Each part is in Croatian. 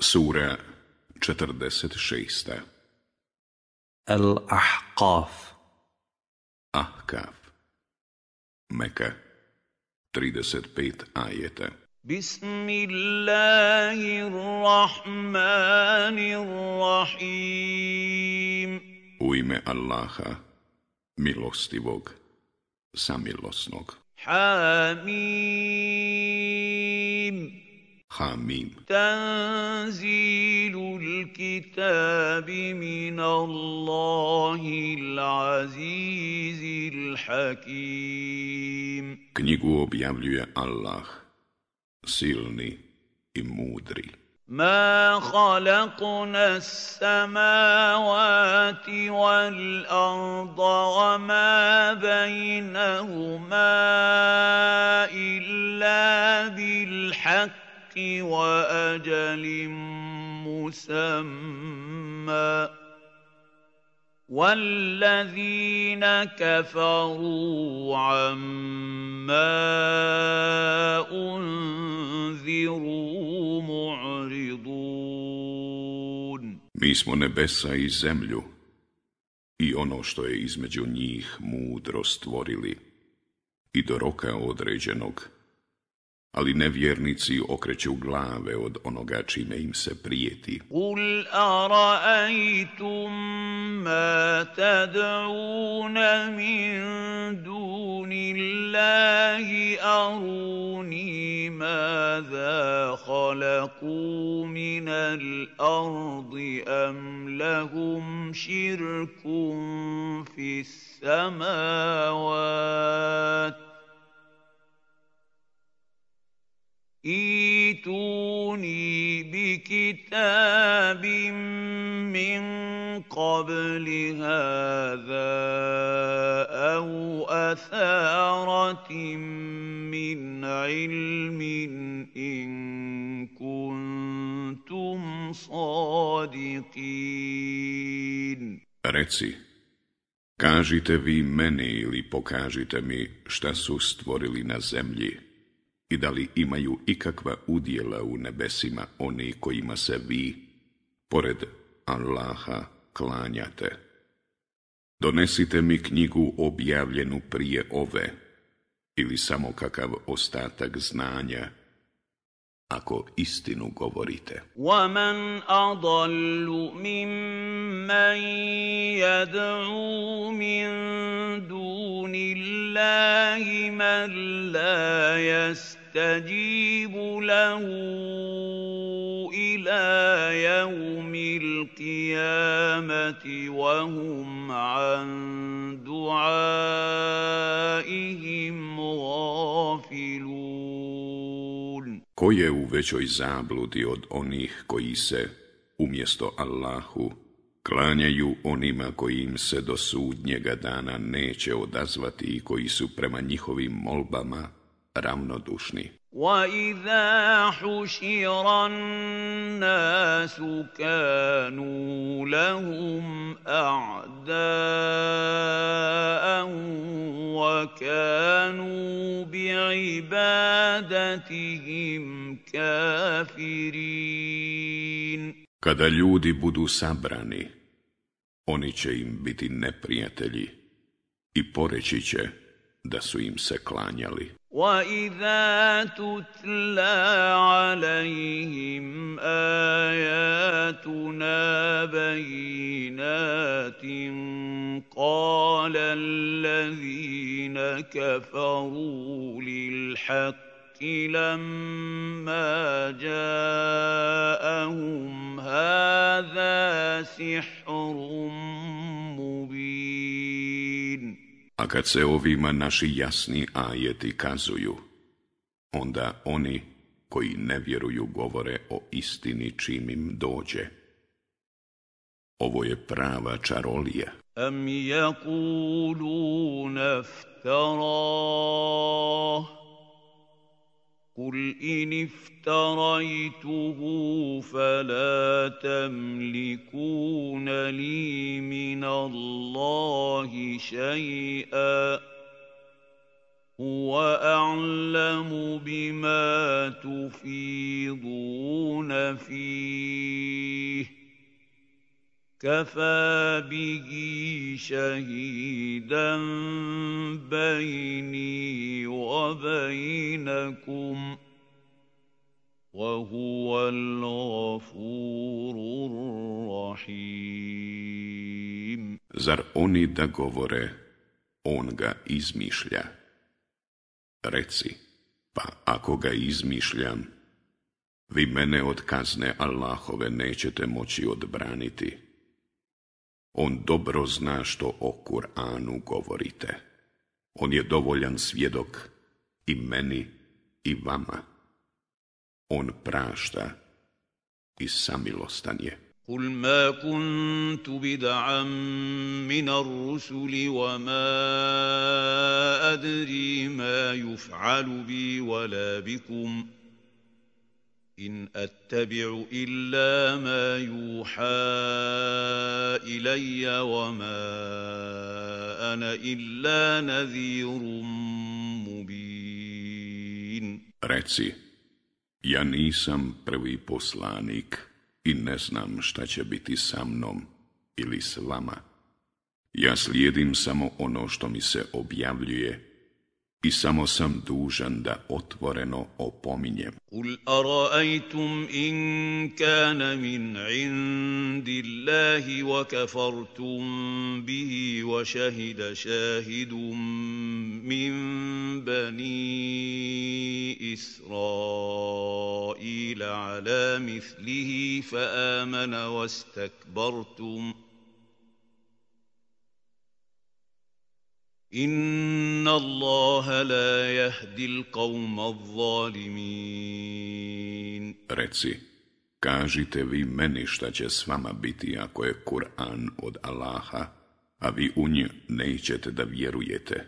Sura 46. الأحقاف Ahkaf. Meka. 35 ajeta. بسم الله الرحمن الرحيم U ime Allaha, milostivog, samilosnog. حميم Hamim. تنزيل الكتاب من الله العزيز الحكيم Knjigu objavljuje Allah, silni i mudri. ما خلقنا السماوات والأرض وما بينهما إلا بالحق وأجل مسمى والذين كفروا عما أنذروا معرضون Mi smo nebesa i zemlju i ono što je između njih mudro stvorili i do roka određenog, ali nevjernici okreću glave od onoga čime im se prijeti. Kul ara'aytum ma tad'una min dunillahi aruni ma za khalaqu min al-ardi am lahum shirkun fis samawati ايتوني بكتاب من قبل هذا او اثاره من علم ان كنتم صادقين Reci, kažite vi meni ili pokažite mi šta su stvorili na zemlji i da li imaju ikakva udjela u nebesima oni kojima se vi, pored Allaha, klanjate. Donesite mi knjigu objavljenu prije ove, ili samo kakav ostatak znanja, ako istinu govorite. ومن اضل ممن يدعو من دون الله من لا يستجيب له الى يوم القيامه وهم عن دعائهم غافلون Ko je u većoj zabludi od onih koji se, umjesto Allahu, klanjaju onima koji im se do sudnjega dana neće odazvati i koji su prema njihovim molbama ravnodušni. واذا حشر الناس كانوا لهم اعداء وكانوا بعبادتهم كافرين Kada ljudi budu sabrani, oni će im biti neprijatelji i poreći će da su im se klanjali. واذا تتلى عليهم اياتنا بينات قال الذين كفروا للحق لما جاءهم هذا سحر مبين A kad se ovima naši jasni ajeti kazuju, onda oni koji ne vjeruju govore o istini čim im dođe. Ovo je prava čarolija. Am قل إن افتريته فلا تملكون لي من الله شيئا هو أعلم بما تفيضون فيه كفى به شهيدا بيني وبينكم وهو الغفور الرحيم Zar oni da govore, on ga izmišlja? Reci, pa ako ga izmišljam, vi mene od kazne Allahove nećete moći odbraniti. On dobro zna što o Kur'anu govorite. On je dovoljan svjedok i meni i vama. On prašta i samilostan je. قل ما كنت بدعا من الرسل وما أدري ما يفعل بي ولا بكم إن أتبع إلا ما يوحى إلي وما أنا إلا نذير مبين Reci, ja nisam prvi poslanik i ne znam šta će biti sa mnom ili s vama. Ja slijedim samo ono što mi se objavljuje i samo sam dužan da otvoreno opominjem. قل أرأيتم إن كان من عند الله وكفرتم به وشهد شاهد من بني إسرائيل على مثله فآمن واستكبرتم Inna Allaha la yahdi al-qawma adh-dhalimin. Reci, kažite vi meni šta će s vama biti ako je Kur'an od Allaha, a vi u nje nećete da vjerujete.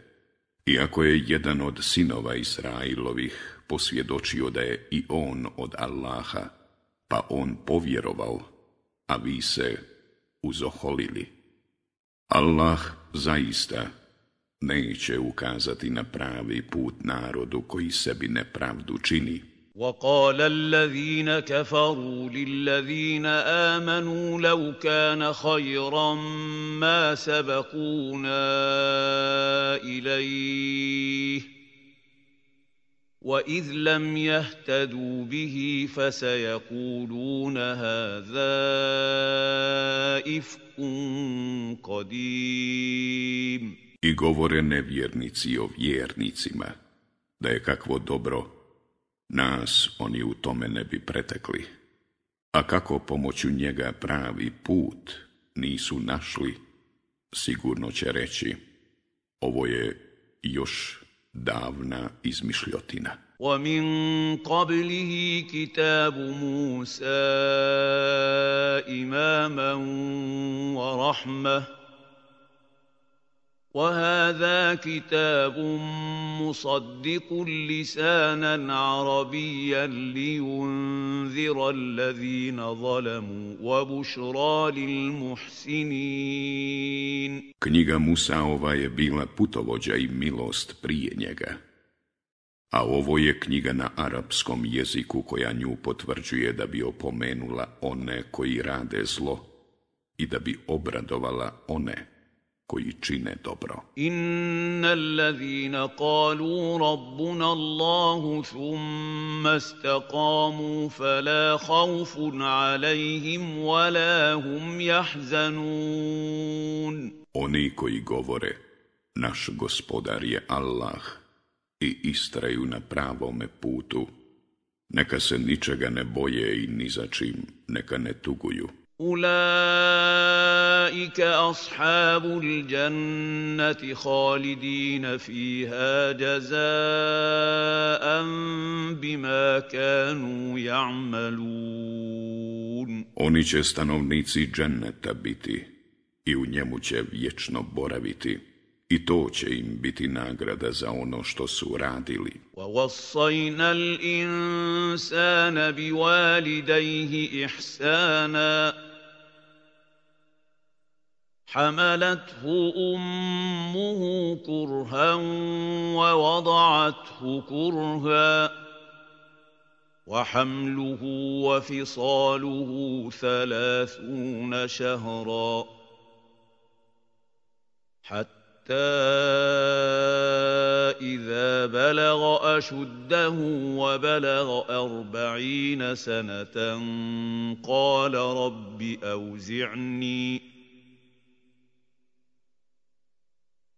Iako je jedan od sinova Israilovih posvjedočio da je i on od Allaha, pa on povjerovao, a vi se uzoholili. Allah zaista neće ukazati na pravi put narodu koji sebi nepravdu čini. وقال الذين كفروا للذين آمنوا لو كان خيرا ما سبقونا إليه وإذ لم يهتدوا به فسيقولون هذا إفك قديم I govore nevjernici o vjernicima, da je kakvo dobro, nas oni u tome ne bi pretekli. A kako pomoću njega pravi put nisu našli, sigurno će reći, ovo je još davna izmišljotina. ومن قبله كتاب موسى إماما ورحمة وهذا كتاب مصدق لسانا عربيا لينذر الذين ظلموا وبشرى للمحسنين Knjiga Musaova je bila putovođa i milost prije njega. A ovo je knjiga na arapskom jeziku koja nju potvrđuje da bi opomenula one koji rade zlo i da bi obradovala one koji čine dobro. Inna allazina kalu rabbuna Allahu thumma istakamu fala khawfun alaihim wala hum jahzanun. Oni koji govore, naš gospodar je Allah i istraju na pravome putu, neka se ničega ne boje i ni za čim, neka ne tuguju. أولئك أصحاب الجنة خالدين فيها جزاء بما كانوا يعملون Oni će stanovnici dženneta biti i u njemu će vječno boraviti i to će im biti nagrada za ono što su radili. ووصينا الإنسان بوالديه إحسانا حملته أمه كرها ووضعته كرها وحمله وفصاله ثلاثون شهرا حتى إذا بلغ أشده وبلغ أربعين سنة قال رب أوزعني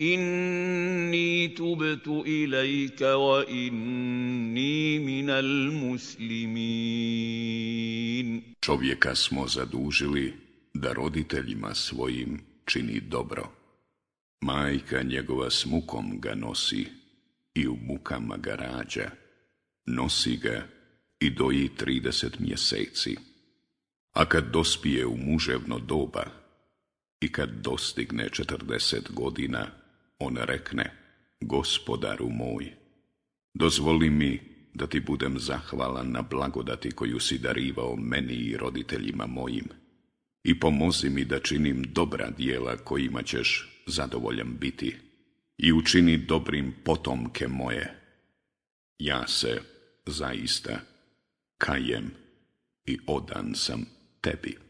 Inni tubtu ilajka wa inni minal muslimin. Čovjeka smo zadužili da roditeljima svojim čini dobro. Majka njegova s mukom ga nosi i u mukama ga rađa. Nosi ga i doji trideset mjeseci. A kad dospije u muževno doba i kad dostigne četrdeset godina, on rekne, gospodaru moj, dozvoli mi da ti budem zahvalan na blagodati koju si darivao meni i roditeljima mojim i pomozi mi da činim dobra dijela kojima ćeš zadovoljan biti i učini dobrim potomke moje. Ja se zaista kajem i odan sam tebi.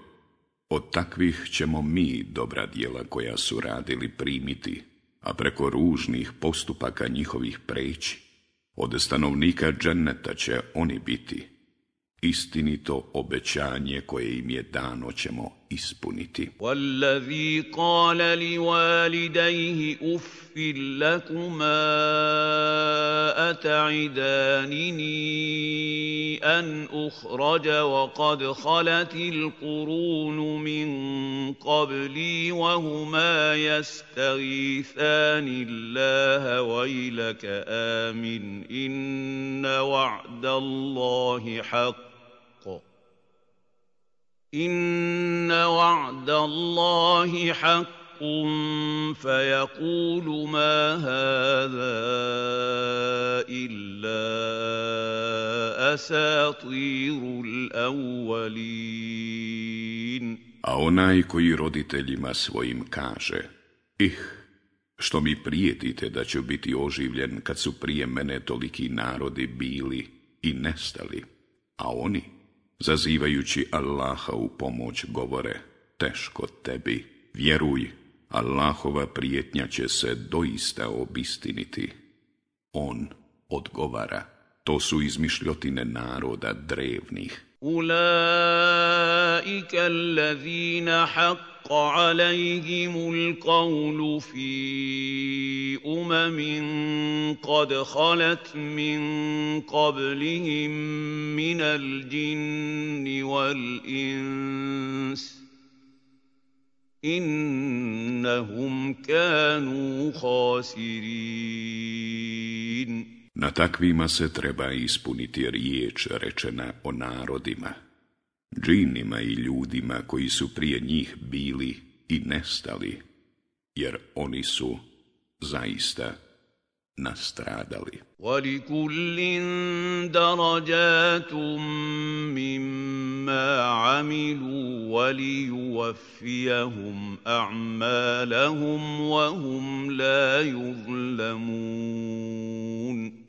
Od takvih ćemo mi dobra dijela koja su radili primiti, a preko ružnih postupaka njihovih preći. Od stanovnika dženeta će oni biti. Istinito obećanje koje im je dano ćemo ispuniti. Wallazi qala li walidayhi uffil lakuma أتعدانني أن أخرج وقد خلت القرون من قبلي وهما يستغيثان الله ويلك آمن إن وعد الله حق إن وعد الله حق فيقول ما هذا إلا أساطير الأولين A onaj koji roditeljima svojim kaže, ih, što mi prijetite da će biti oživljen kad su prije mene toliki narodi bili i nestali, a oni zazivajući Allaha u pomoć govore, teško tebi, vjeruj, Allahova prijetnja će se doista obistiniti. On odgovara, to su izmišljotine naroda drevnih. Ulaika allazina حق عليهم القول في امم قد خلت من قبلهم من الجن والانس innahum kanu khasirin. Na takvima se treba ispuniti riječ rečena o narodima, džinima i ljudima koji su prije njih bili i nestali, jer oni su zaista nastradali. وَلِكُلٍّ دَرَجَاتٌ مِّمَّا عَمِلُوا وَلِيُوَفِّيَهُمْ أَعْمَالَهُمْ وَهُمْ لَا يُظْلَمُونَ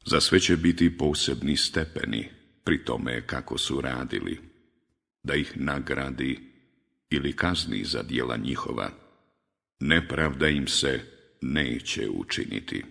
Za sve će biti posebni stepeni pri tome kako su radili da ih nagradi ili kazni za dijela njihova, nepravda im se neće učiniti.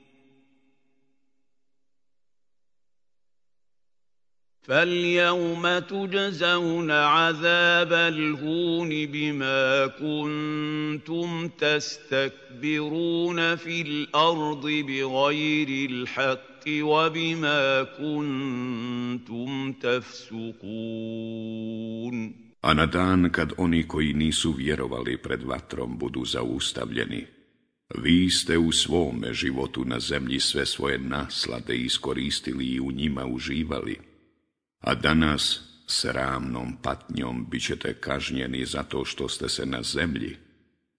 فاليوم تجزون عذاب الهون بما كنتم تستكبرون في الارض بغير الحق وبما كنتم تفسقون A na dan kad oni koji nisu vjerovali pred vatrom budu zaustavljeni, vi ste u svome životu na zemlji sve svoje naslade iskoristili i u njima uživali a danas sramnom patnjom bit ćete kažnjeni zato što ste se na zemlji,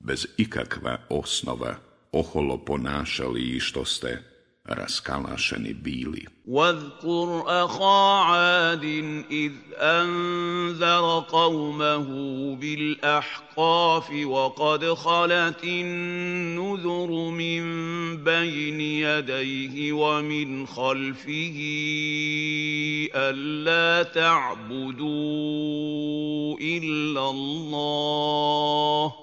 bez ikakva osnova, oholo ponašali i što ste raskalašeni bili. واذكر أخا عاد إذ أنذر قومه بالأحقاف وقد خلت النذر من بين يديه ومن خلفه ألا تعبدوا إلا الله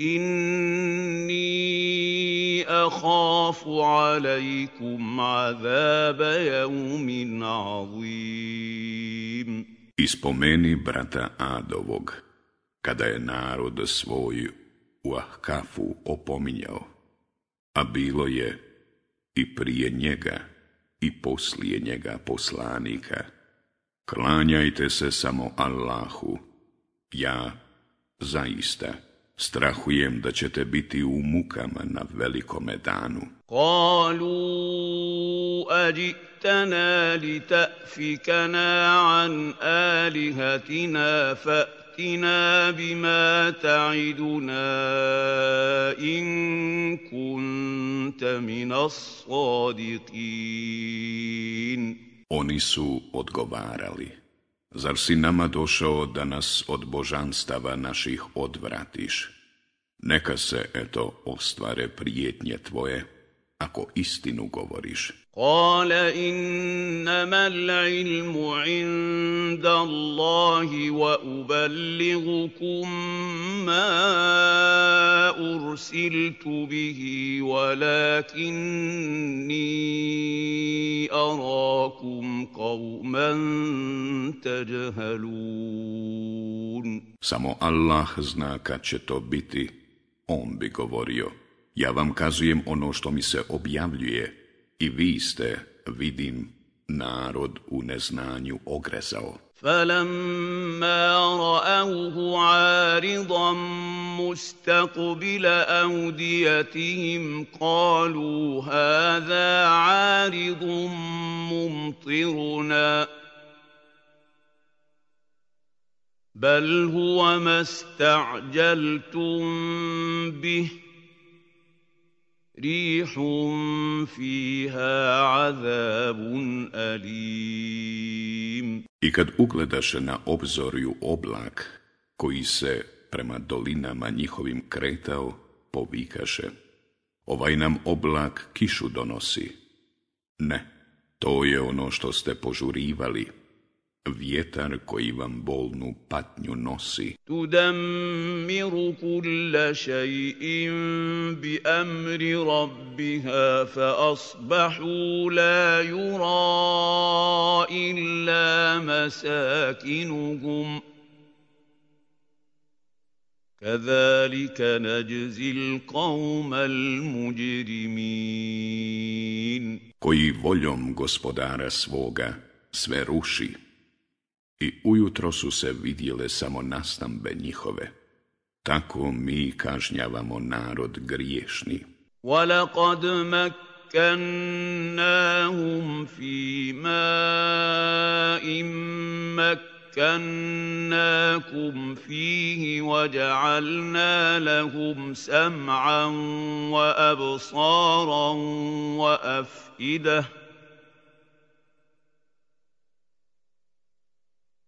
إني أخاف عليكم عذاب يوم عظيم Ispomeni brata Adovog, kada je narod svoj u Ahkafu opominjao, a bilo je i prije njega i poslije njega poslanika. Klanjajte se samo Allahu, ja zaista strahujem da ćete biti u mukama na velikome danu. Kalu ađitana li ta'fikana an alihatina fa'tina bima ta'iduna in kunta minas sadiqin. Oni su odgovarali. Zar si nama došao da nas od božanstava naših odvratiš? Neka se, eto, ostvare prijetnje tvoje, ako istinu govoriš. Innama l'ilmu inda Allahi wa uballigukum ma ursiltu bihi walakinni arakum qawman tajhalun. Samo Allah zna kad će to biti, on bi govorio. Ja vam kazujem ono što mi se objavljuje i vi ste, vidim, narod u neznanju ogrezao. فلما رأوه عارضا مستقبل أوديتهم قالوا هذا عارض ممطرنا بل هو ما استعجلتم به ريح فيها عذاب أليم I kad ugledaše na obzorju oblak koji se prema dolinama njihovim kretao, povikaše. Ovaj nam oblak kišu donosi. Ne, to je ono što ste požurivali vjetar koji vam bolnu patnju nosi. Tudammiru kulla šaj'in bi amri rabbiha fa asbahu la yura illa masakinuhum. كذلك نجزي القوم المجرمين koji voljom gospodara svoga sve ruši i ujutro su se vidjele samo nastambe njihove. Tako mi kažnjavamo narod griješni. وَلَقَدْ مَكَّنَّاهُمْ فِي مَاءٍ مَكَّنَّاكُمْ فِيهِ وَجَعَلْنَا لَهُمْ سَمْعًا وَأَبْصَارًا وَأَفْئِدَةً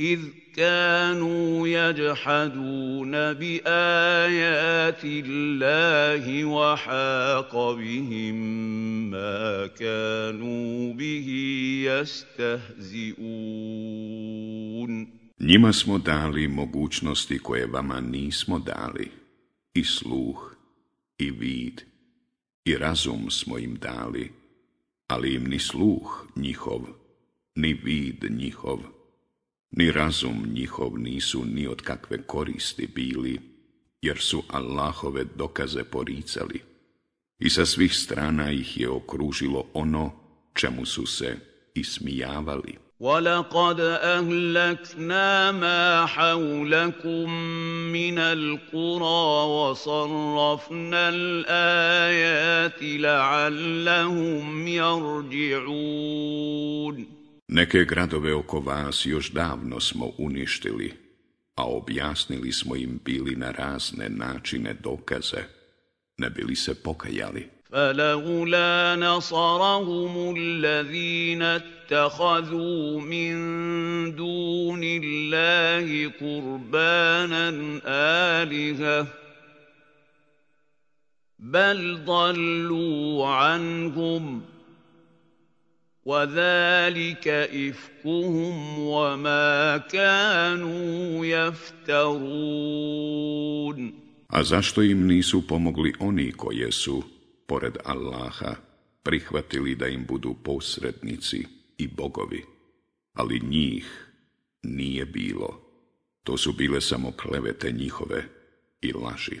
إذ كانوا يجحدون بآيات الله وحاق بهم ما كانوا به يستهزئون Njima smo dali mogućnosti koje vama nismo dali, i sluh, i vid, i razum smo im dali, ali im ni sluh njihov, ni vid njihov, ni razum njihov nisu ni od kakve koristi bili, jer su Allahove dokaze poricali i sa svih strana ih je okružilo ono čemu su se ismijavali. ولقد أهلكنا ما حولكم من القرى وصرفنا الآيات لعلهم يرجعون Neke gradove oko vas još davno smo uništili, a objasnili smo im bili na razne načine dokaze, ne bili se pokajali. فلولا نصرهم الذين اتخذوا من دون الله قربانا آلهة بل ضلوا عنهم وذلك إفكهم وما كانوا يفترون A zašto im nisu pomogli oni koje su, pored Allaha, prihvatili da im budu posrednici i bogovi? Ali njih nije bilo. To su bile samo klevete njihove i laži.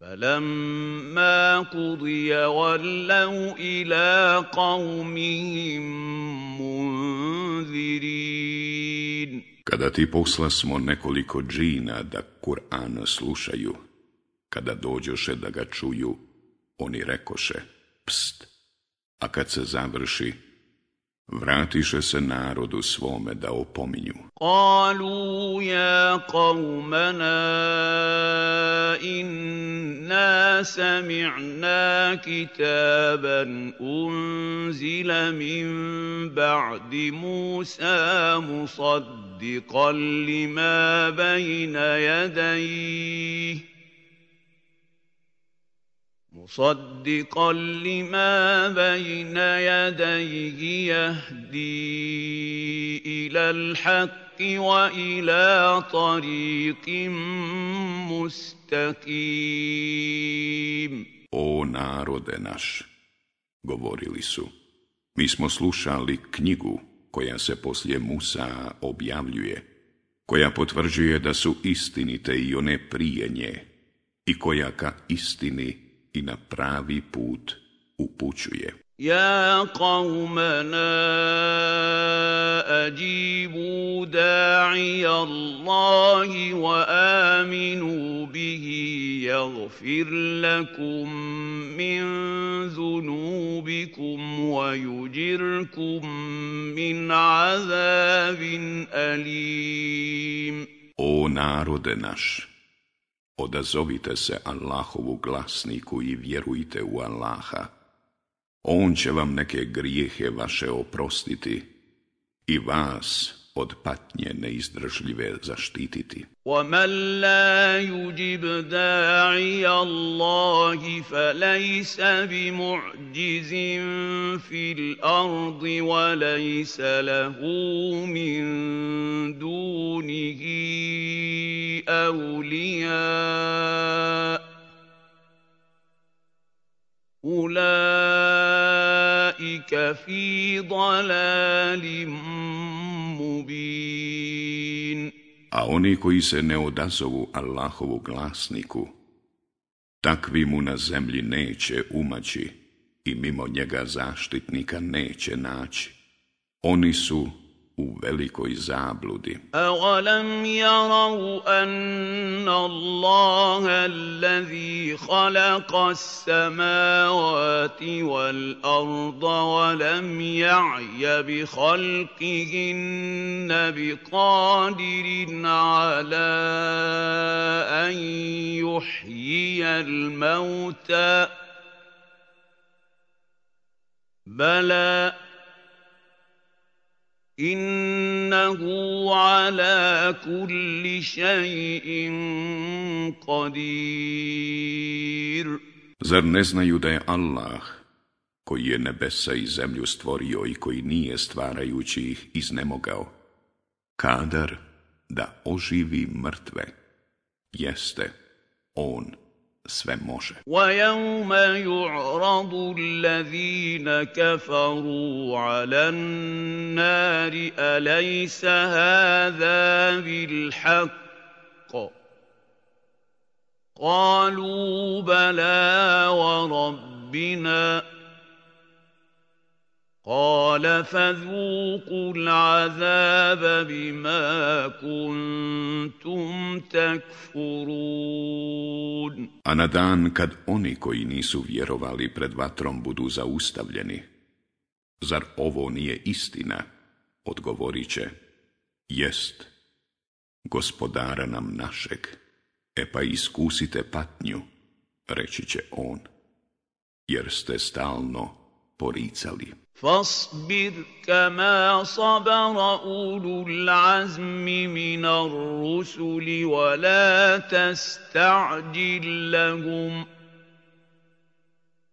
فلما قضي ولوا إلى قومهم منذرين Kada ti posla smo nekoliko džina da Kur'an slušaju, kada dođoše da ga čuju, oni rekoše, pst, a kad se završi, vratiše se narodu svome da opominju. قالوا يا قومنا إنا سمعنا كتابا أنزل من بعد موسى مصدقا لما بين يديه مصدقا لما بين يديه يهدي الى الحق والى طريق مستقيم O narode naš, govorili su, mi smo slušali knjigu koja se poslije Musa objavljuje, koja potvrđuje da su istinite i one prije nje, i koja ka istini i na pravi put upućuje. يا قومنا أجيبوا داعي الله وآمنوا به يغفر لكم من ذنوبكم ويجركم من عذاب أليم O narode naš, odazovite se Allahovu glasniku i vjerujte u Allaha. On će vam neke grijehe vaše oprostiti i vas od patnje neizdržljive zaštititi. ومن لا يجب داعي الله فليس بمعجز في الارض وليس له من دونه اولياء أُولَٰئِكَ فِي ضَلَالٍ مُّبِينٍ A oni koji se ne odazovu Allahovu glasniku, takvi mu na zemlji neće umaći i mimo njega zaštitnika neće naći. Oni su u velikoj zabludi. أَوَلَمْ يَرَوْا أَنَّ اللَّهَ الَّذِي خَلَقَ السَّمَاوَاتِ وَالْأَرْضَ وَلَمْ يَعْيَ بِخَلْقِهِنَّ بِقَادِرٍ عَلَىٰ أَن يُحْيِيَ الْمَوْتَىٰ بَلَىٰ إِنَّهُ عَلَىٰ كُلِّ شَيْءٍ قَدِيرٌ Zar ne znaju da je Allah, koji je nebesa i zemlju stvorio i koji nije stvarajući ih iznemogao, kadar da oživi mrtve, jeste On Sve može. وَيَوْمَ يُعْرَضُ الَّذِينَ كَفَرُوا عَلَى النَّارِ أَلَيْسَ هَٰذَا بِالْحَقِّ ۖ قَالُوا بَلَىٰ وَرَبِّنَا ۚ قَالَ فَذُوقُوا الْعَذَابَ بِمَا كُنتُمْ تَكْفُرُونَ A na dan kad oni koji nisu vjerovali pred vatrom budu zaustavljeni, zar ovo nije istina? Odgovorit će, jest, gospodara nam našeg, e pa iskusite patnju, reći će on, jer ste stalno poricali. فاصبر كما صبر أولو العزم من الرسل ولا تستعجل لهم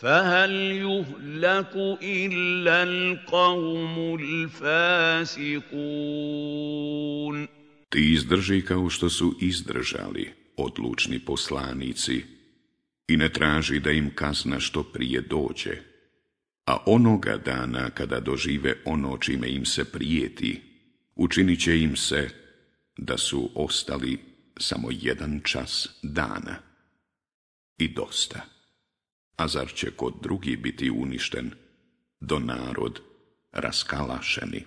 فهل يهلك الا القوم الفاسقون Ti izdrži kao što su izdržali odlučni poslanici i ne traži da im kazna što prije dođe. A onoga dana kada dožive ono čime im se prijeti, učinit će im se da su ostali samo jedan čas dana. I dosta. A zar će kod drugi biti uništen, do narod raskalašeni?